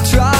I try.